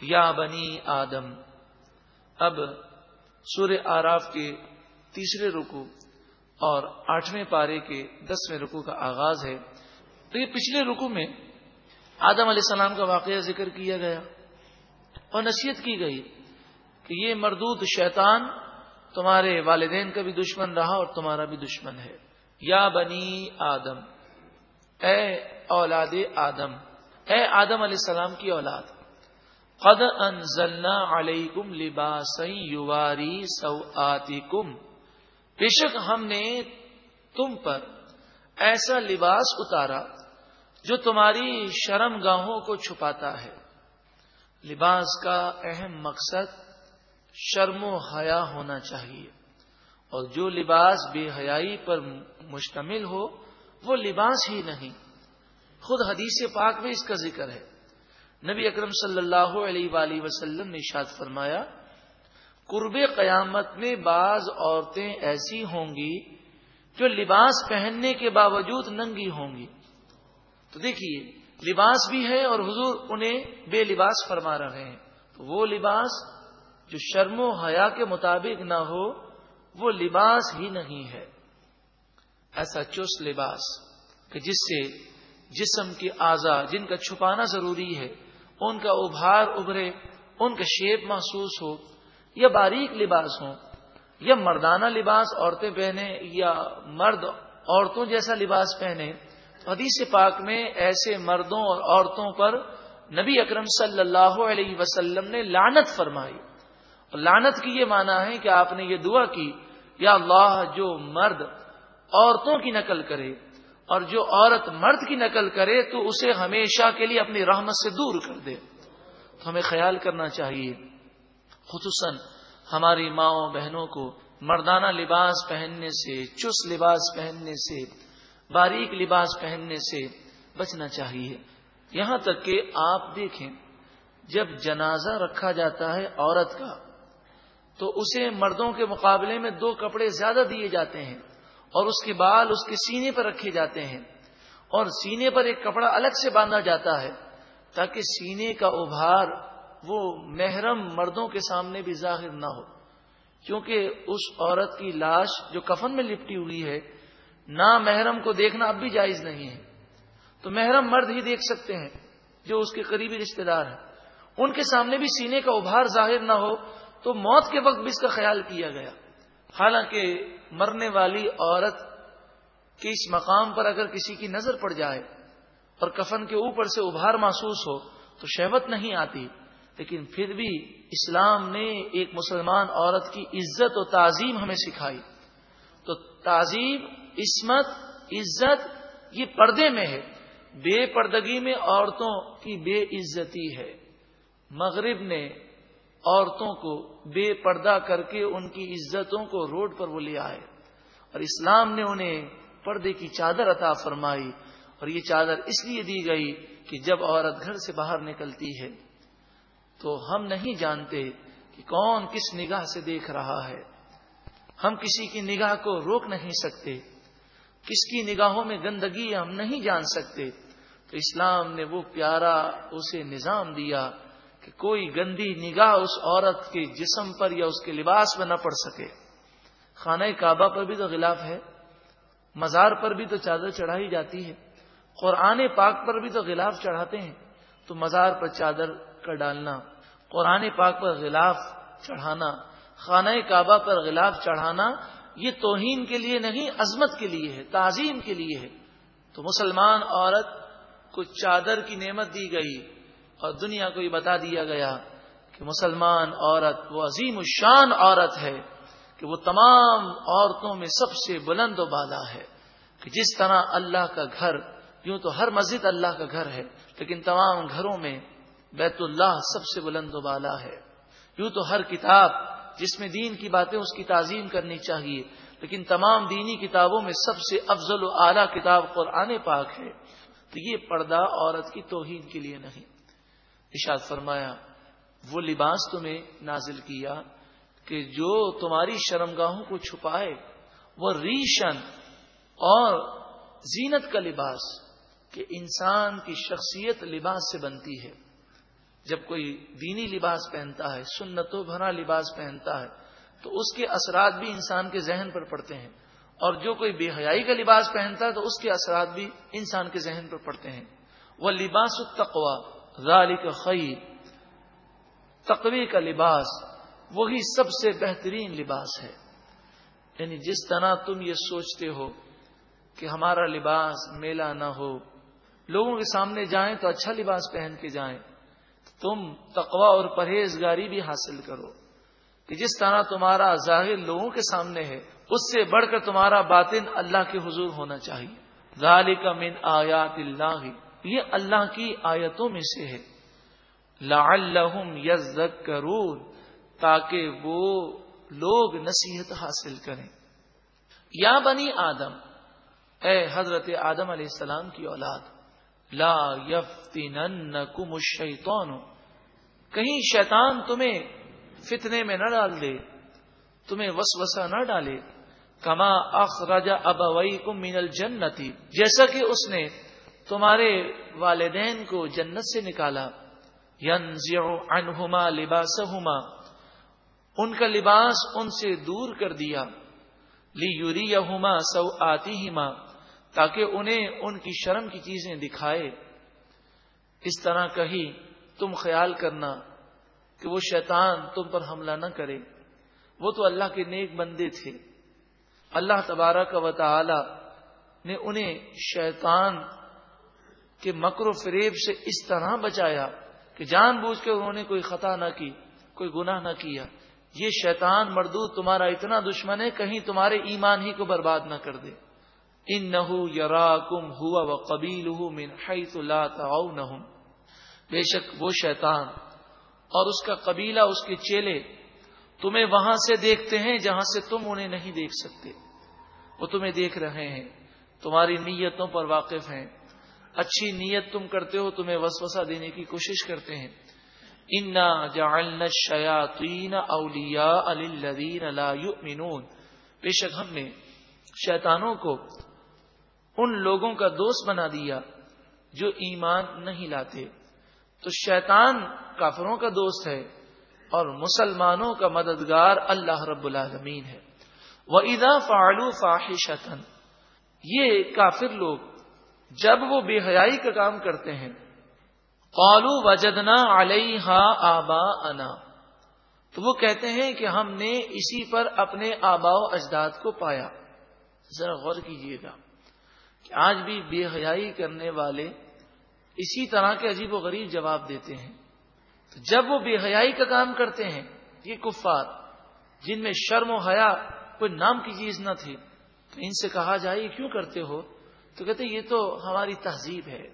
یا بنی آدم۔ اب سور آراف کے تیسرے رکو اور آٹھویں پارے کے دسویں رکو کا آغاز ہے۔ تو یہ پچھلے رکو میں آدم علیہ السلام کا واقعہ ذکر کیا گیا اور نصیحت کی گئی کہ یہ مردود شیطان تمہارے والدین کا بھی دشمن رہا اور تمہارا بھی دشمن ہے۔ یا بنی آدم۔ اے اولاد آدم۔ اے آدم علیہ السلام کی اولاد۔ قد انزلنا علیکم لباس یواری سو بے شک ہم نے تم پر ایسا لباس اتارا جو تمہاری شرم گاہوں کو چھپاتا ہے۔ لباس کا اہم مقصد شرم و حیا ہونا چاہیے۔ اور جو لباس بے حیائی پر مشتمل ہو، وہ لباس ہی نہیں۔ خود حدیث پاک میں اس کا ذکر ہے۔ نبی اکرم صلی اللہ علیہ وآلہ وسلم نے شاد فرمایا، قرب قیامت میں بعض عورتیں ایسی ہوں گی جو لباس پہننے کے باوجود ننگی ہوں گی۔ تو دیکھیے، لباس بھی ہے اور حضور انہیں بے لباس فرما رہے ہیں۔ تو وہ لباس جو شرم و حیا کے مطابق نہ ہو، وہ لباس ہی نہیں ہے۔ ایسا چست لباس کہ جس سے جسم کی اعضا، جن کا چھپانا ضروری ہے ان کا ابھار ابھرے، ان کا شیپ محسوس ہو، یا باریک لباس ہو یا مردانہ لباس عورتیں پہنے یا مرد عورتوں جیسا لباس پہنے تو حدیث پاک میں ایسے مردوں اور عورتوں پر نبی اکرم صلی اللہ علیہ وسلم نے لانت فرمائی۔ اور لانت کی یہ معنی ہے کہ آپ نے یہ دعا کی، یا اللہ جو مرد عورتوں کی نقل کرے اور جو عورت مرد کی نقل کرے تو اسے ہمیشہ کے لیے اپنی رحمت سے دور کر دے۔ تو ہمیں خیال کرنا چاہیے، خصوصاً ہماری ماؤں بہنوں کو مردانہ لباس پہننے سے، چس لباس پہننے سے، باریک لباس پہننے سے بچنا چاہیے۔ یہاں تک کہ آپ دیکھیں، جب جنازہ رکھا جاتا ہے عورت کا، تو اسے مردوں کے مقابلے میں دو کپڑے زیادہ دیے جاتے ہیں۔ اور اس کے بال اس کے سینے پر رکھے جاتے ہیں اور سینے پر ایک کپڑا الگ سے باندھا جاتا ہے تاکہ سینے کا ابھار وہ محرم مردوں کے سامنے بھی ظاہر نہ ہو۔ کیونکہ اس عورت کی لاش جو کفن میں لپٹی ہوئی ہے، نہ محرم کو دیکھنا اب بھی جائز نہیں ہے۔ تو محرم مرد ہی دیکھ سکتے ہیں جو اس کے قریبی رشتے دار ہیں۔ ان کے سامنے بھی سینے کا ابھار ظاہر نہ ہو تو موت کے وقت بھی اس کا خیال کیا گیا۔ حالانکہ مرنے والی عورت کے اس مقام پر اگر کسی کی نظر پڑ جائے اور کفن کے اوپر سے ابھار محسوس ہو تو شہوت نہیں آتی، لیکن پھر بھی اسلام نے ایک مسلمان عورت کی عزت و تعظیم ہمیں سکھائی۔ تو تعظیم، عصمت، عزت یہ پردے میں ہے۔ بے پردگی میں عورتوں کی بے عزتی ہے۔ مغرب نے عورتوں کو بے پردہ کر کے ان کی عزتوں کو روڈ پر وہ لے آئے۔ اور اسلام نے انہیں پردے کی چادر عطا فرمائی، اور یہ چادر اس لیے دی گئی کہ جب عورت گھر سے باہر نکلتی ہے تو ہم نہیں جانتے کہ کون کس نگاہ سے دیکھ رہا ہے۔ ہم کسی کی نگاہ کو روک نہیں سکتے، کس کی نگاہوں میں گندگی ہم نہیں جان سکتے۔ تو اسلام نے وہ پیارا اسے نظام دیا کہ کوئی گندی نگاہ اس عورت کے جسم پر یا اس کے لباس میں نہ پڑ سکے۔ خانہ کعبہ پر بھی تو غلاف ہے، مزار پر بھی تو چادر چڑھائی جاتی ہے، قرآن پاک پر بھی تو غلاف چڑھاتے ہیں۔ تو مزار پر چادر کا ڈالنا، قرآن پاک پر غلاف چڑھانا، خانہ کعبہ پر غلاف چڑھانا، یہ توہین کے لیے نہیں، عظمت کے لیے ہے، تعظیم کے لیے ہے۔ تو مسلمان عورت کو چادر کی نعمت دی گئی۔ اور دنیا کو یہ بتا دیا گیا کہ مسلمان عورت، وہ عظیم الشان عورت ہے کہ وہ تمام عورتوں میں سب سے بلند و بالا ہے کہ جس طرح اللہ کا گھر، یوں تو ہر مسجد اللہ کا گھر ہے، لیکن تمام گھروں میں بیت اللہ سب سے بلند و بالا ہے۔ یوں تو ہر کتاب جس میں دین کی باتیں، اس کی تعظیم کرنی چاہیے، لیکن تمام دینی کتابوں میں سب سے افضل و اعلیٰ کتاب قرآن پاک ہے۔ تو یہ پردہ عورت کی توہین کے لیے نہیں۔ اشاد فرمایا، وہ لباس تمہیں نازل کیا کہ جو تمہاری شرمگاہوں کو چھپائے، وہ ریشن اور زینت کا لباس کہ انسان کی شخصیت لباس سے بنتی ہے۔ جب کوئی دینی لباس پہنتا ہے سنتوں بھرا لباس پہنتا ہے، تو اس کے اثرات بھی انسان کے ذہن پر پڑتے ہیں۔ اور جو کوئی بے حیائی کا لباس پہنتا ہے، تو اس کے اثرات بھی انسان کے ذہن پر پڑتے ہیں۔ وہ لباس التقوا ذالک خیر، تقوی کا لباس، وہی سب سے بہترین لباس ہے۔ یعنی جس طرح تم یہ سوچتے ہو کہ ہمارا لباس میلا نہ ہو، لوگوں کے سامنے جائیں تو اچھا لباس پہن کے جائیں، تم تقوا اور پرہیزگاری بھی حاصل کرو۔ کہ جس طرح تمہارا ظاہر لوگوں کے سامنے ہے، اس سے بڑھ کر تمہارا باطن اللہ کے حضور ہونا چاہیے۔ ذالک من آیات اللہ۔ یہ اللہ کی آیتوں میں سے ہے۔ لعلہم یذکرون، تاکہ وہ لوگ نصیحت حاصل کریں۔ یا بنی آدم، اے حضرت آدم علیہ السلام کی اولاد، لا یفتننکم الشیطان، کہیں شیطان تمہیں فتنے میں نہ ڈال دے، تمہیں وسوسہ نہ ڈالے۔ کما اخرج ابویکم من الجنتی، جیسا کہ اس نے تمہارے والدین کو جنت سے نکالا۔ ینزع عنہما لباسہما۔ ان کا لباس ان سے دور کر دیا۔ لی یوری سو آتی تاکہ انہیں ان کی شرم کی چیزیں دکھائے۔ اس طرح کہیں تم خیال کرنا کہ وہ شیطان تم پر حملہ نہ کرے۔ وہ تو اللہ کے نیک بندے تھے۔ اللہ تبارہ کا وطلا نے انہیں شیطان کے مکر و فریب سے اس طرح بچایا کہ جان بوجھ کے انہوں نے کوئی خطا نہ کی، کوئی گناہ نہ کیا۔ یہ شیطان مردود تمہارا اتنا دشمن ہے، کہیں تمہارے ایمان ہی کو برباد نہ کر دے۔ ان نہ ہوا و قبیل بے شک وہ شیطان اور اس کا قبیلہ، اس کے چیلے تمہیں وہاں سے دیکھتے ہیں جہاں سے تم انہیں نہیں دیکھ سکتے۔ وہ تمہیں دیکھ رہے ہیں، تمہاری نیتوں پر واقف ہیں۔ اچھی نیت تم کرتے ہو، تمہیں وسوسہ دینے کی کوشش کرتے ہیں۔ انا جعلنا الشیاطین اولیاء للذین لا یؤمنون بے شک ہم نے شیطانوں کو ان لوگوں کا دوست بنا دیا جو ایمان نہیں لاتے۔ تو شیطان کافروں کا دوست ہے اور مسلمانوں کا مددگار اللہ رب العالمین ہے۔ وہ ادا فعلو فاحشتن یہ کافر لوگ جب وہ بے حیائی کا کام کرتے ہیں قالو وجدنا علیہ آبا انا تو وہ کہتے ہیں کہ ہم نے اسی پر اپنے آبا و اجداد کو پایا۔ ذرا غور کیجیے گا کہ آج بھی بے حیائی کرنے والے اسی طرح کے عجیب و غریب جواب دیتے ہیں۔ تو جب وہ بے حیائی کا کام کرتے ہیں، یہ کفار جن میں شرم و حیا، کوئی نام کی چیز نہ تھی، تو ان سے کہا جائے کیوں کرتے ہو؟ تو کہتے یہ تو ہماری تہذیب ہے،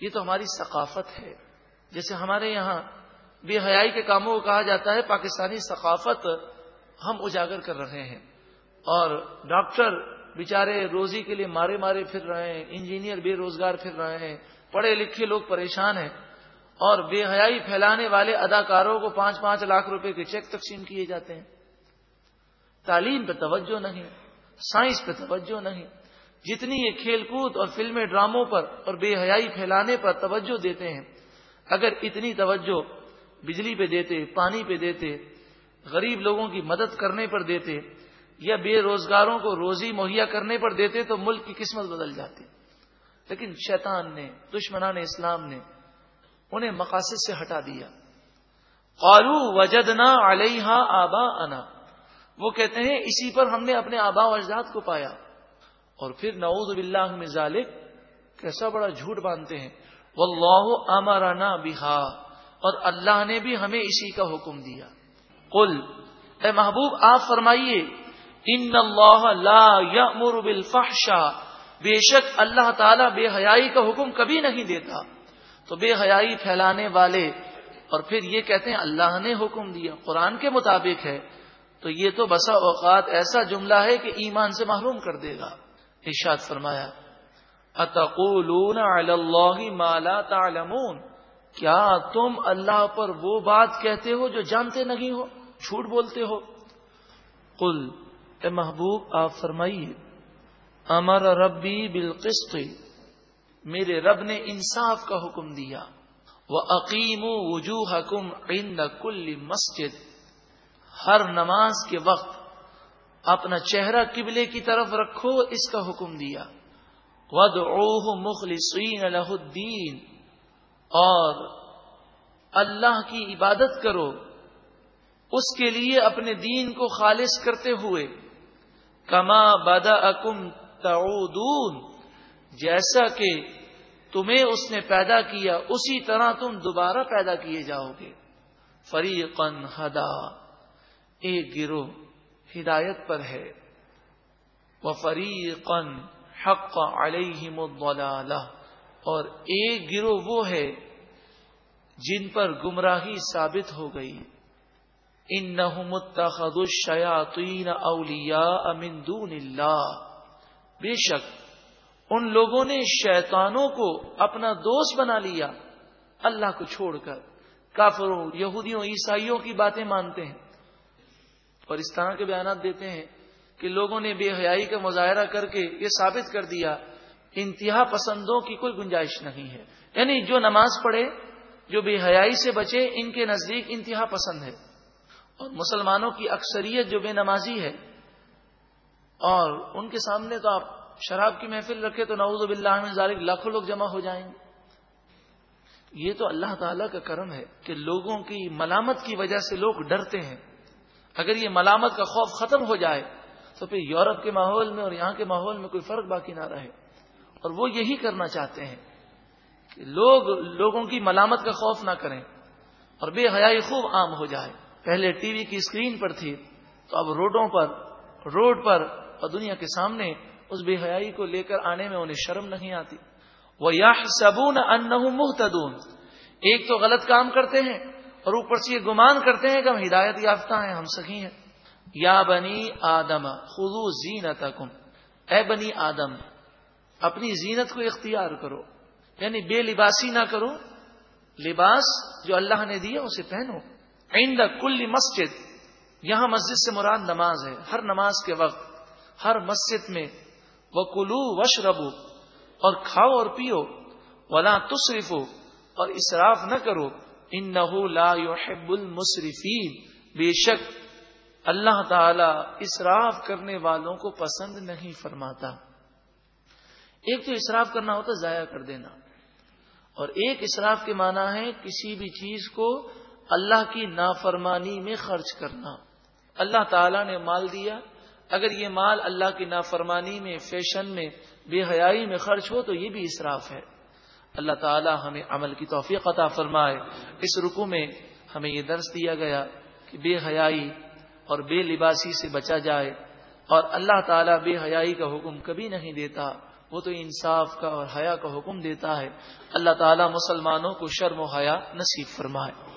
یہ تو ہماری ثقافت ہے۔ جیسے ہمارے یہاں بے حیائی کے کاموں کو کہا جاتا ہے، پاکستانی ثقافت ہم اجاگر کر رہے ہیں۔ اور ڈاکٹر بیچارے روزی کے لیے مارے مارے پھر رہے ہیں، انجینئر بے روزگار پھر رہے ہیں، پڑھے لکھے لوگ پریشان ہیں۔ اور بے حیائی پھیلانے والے اداکاروں کو پانچ پانچ لاکھ روپے کے چیک تقسیم کیے جاتے ہیں۔ تعلیم پہ توجہ نہیں، سائنس پہ توجہ نہیں جتنی یہ کھیل کود اور فلمیں ڈراموں پر اور بے حیائی پھیلانے پر توجہ دیتے ہیں، اگر اتنی توجہ بجلی پہ دیتے، پانی پہ دیتے، غریب لوگوں کی مدد کرنے پر دیتے یا بے روزگاروں کو روزی مہیا کرنے پر دیتے تو ملک کی قسمت بدل جاتی۔ لیکن شیطان نے، دشمنان اسلام نے انہیں مقاصد سے ہٹا دیا۔ قالو وجدنا علیہ آبا انا وہ کہتے ہیں، اسی پر ہم نے اپنے آبا و اجداد کو پایا۔ اور پھر نعوذ باللہ میں ذالک، کیسا بڑا جھوٹ باندھتے ہیں۔ واللہ امرنا بہا، اور اللہ نے بھی ہمیں اسی کا حکم دیا۔ قل، اے محبوب، آپ فرمائیے، ان اللہ لا یامر بالفحشاء۔ بے شک اللہ تعالیٰ بے حیائی کا حکم کبھی نہیں دیتا۔ تو بے حیائی پھیلانے والے، اور پھر یہ کہتے ہیں، اللہ نے حکم دیا۔ قرآن کے مطابق ہے۔ تو یہ تو بسا اوقات ایسا جملہ ہے کہ ایمان سے محروم کر دے گا۔ ارشاد فرمایا، اتقولون علی اللہ ما لا تعلمون؟ کیا تم اللہ پر وہ بات کہتے ہو جو جانتے نہیں ہو، جھوٹ بولتے ہو؟ قل، اے محبوب، آپ فرمائیے، امر ربی بالقسط، میرے رب نے انصاف کا حکم دیا وہ عقیم وجوہ حکم کل مسجد، ہر نماز کے وقت اپنا چہرہ قبلے کی طرف رکھو، اس کا حکم دیا۔ ود اوہ مخلصین الدین اور اللہ کی عبادت کرو۔ اس کے لیے اپنے دین کو خالص کرتے ہوئے۔ کما بدا اکم تعودون۔ جیسا کہ تمہیں اس نے پیدا کیا، اسی طرح تم دوبارہ پیدا کیے جاؤ گے۔ فریقن ہدا۔ ایک گروہ۔ ہدایت پر ہے۔ وہ فریقن حق علیہم الضلالہ۔ اور ایک گروہ وہ ہے جن پر گمراہی ثابت ہو گئی۔ ان متخذ الشیاطین اولیاء من دون اللہ۔ بے شک ان لوگوں نے شیطانوں کو اپنا دوست بنا لیا۔ اللہ کو چھوڑ کر۔ کافروں، یہودیوں، عیسائیوں کی باتیں مانتے ہیں۔ اور اس طرح کے بیانات دیتے ہیں کہ لوگوں نے بے حیائی کا مظاہرہ کر کے یہ ثابت کر دیا، انتہا پسندوں کی کوئی گنجائش نہیں ہے۔ یعنی جو نماز پڑھے، جو بے حیائی سے بچے، ان کے نزدیک انتہا پسند ہے۔ اور مسلمانوں کی اکثریت جو بے نمازی ہے، اور ان کے سامنے تو آپ شراب کی محفل رکھے تو نعوذ باللہ من ذالک لاکھوں لوگ جمع ہو جائیں گے۔ یہ تو اللہ تعالی کا کرم ہے کہ لوگوں کی ملامت کی وجہ سے لوگ ڈرتے ہیں۔ اگر یہ ملامت کا خوف ختم ہو جائے تو پھر یورپ کے ماحول میں اور یہاں کے ماحول میں کوئی فرق باقی نہ رہے۔ اور وہ یہی کرنا چاہتے ہیں کہ لوگ، لوگوں کی ملامت کا خوف نہ کریں اور بے حیائی خوب عام ہو جائے۔ پہلے ٹی وی کی اسکرین پر تھی، تو اب روڈوں پر، روڈ پر اور دنیا کے سامنے اس بے حیائی کو لے کر آنے میں انہیں شرم نہیں آتی۔ وہ یا سبون ان محتدون ایک تو غلط کام کرتے ہیں اور اوپر سے یہ گمان کرتے ہیں کہ ہم ہدایت یافتہ ہیں، ہم سخی ہیں۔ یا بنی آدم خدو زینت اے بنی آدم، اپنی زینت کو اختیار کرو۔ یعنی بے لباسی نہ کرو۔ لباس جو اللہ نے دیا، اسے پہنو۔ عند کل مسجد، یہاں مسجد سے مراد نماز ہے۔ ہر نماز کے وقت، ہر مسجد میں وہ کلو وش ربو اور کھاؤ اور پیو۔ ولا تصرفو اور اسراف نہ کرو۔ ان لا يحب المصرفین بے شک اللہ تعالی اسراف کرنے والوں کو پسند نہیں فرماتا۔ ایک تو اسراف کرنا ہوتا ضائع کر دینا۔ اور ایک اسراف کے معنی ہے کسی بھی چیز کو اللہ کی نافرمانی میں خرچ کرنا۔ اللہ تعالی نے مال دیا۔ اگر یہ مال اللہ کی نافرمانی میں، فیشن میں، بے حیائی میں خرچ ہو تو یہ بھی اسراف ہے۔ اللہ تعالی ہمیں عمل کی توفیق عطا فرمائے۔ اس رکو میں ہمیں یہ درس دیا گیا کہ بے حیائی اور بے لباسی سے بچا جائے اور اللہ تعالیٰ بے حیائی کا حکم کبھی نہیں دیتا، وہ تو انصاف کا اور حیا کا حکم دیتا ہے۔ اللہ تعالیٰ مسلمانوں کو شرم و حیا نصیب فرمائے۔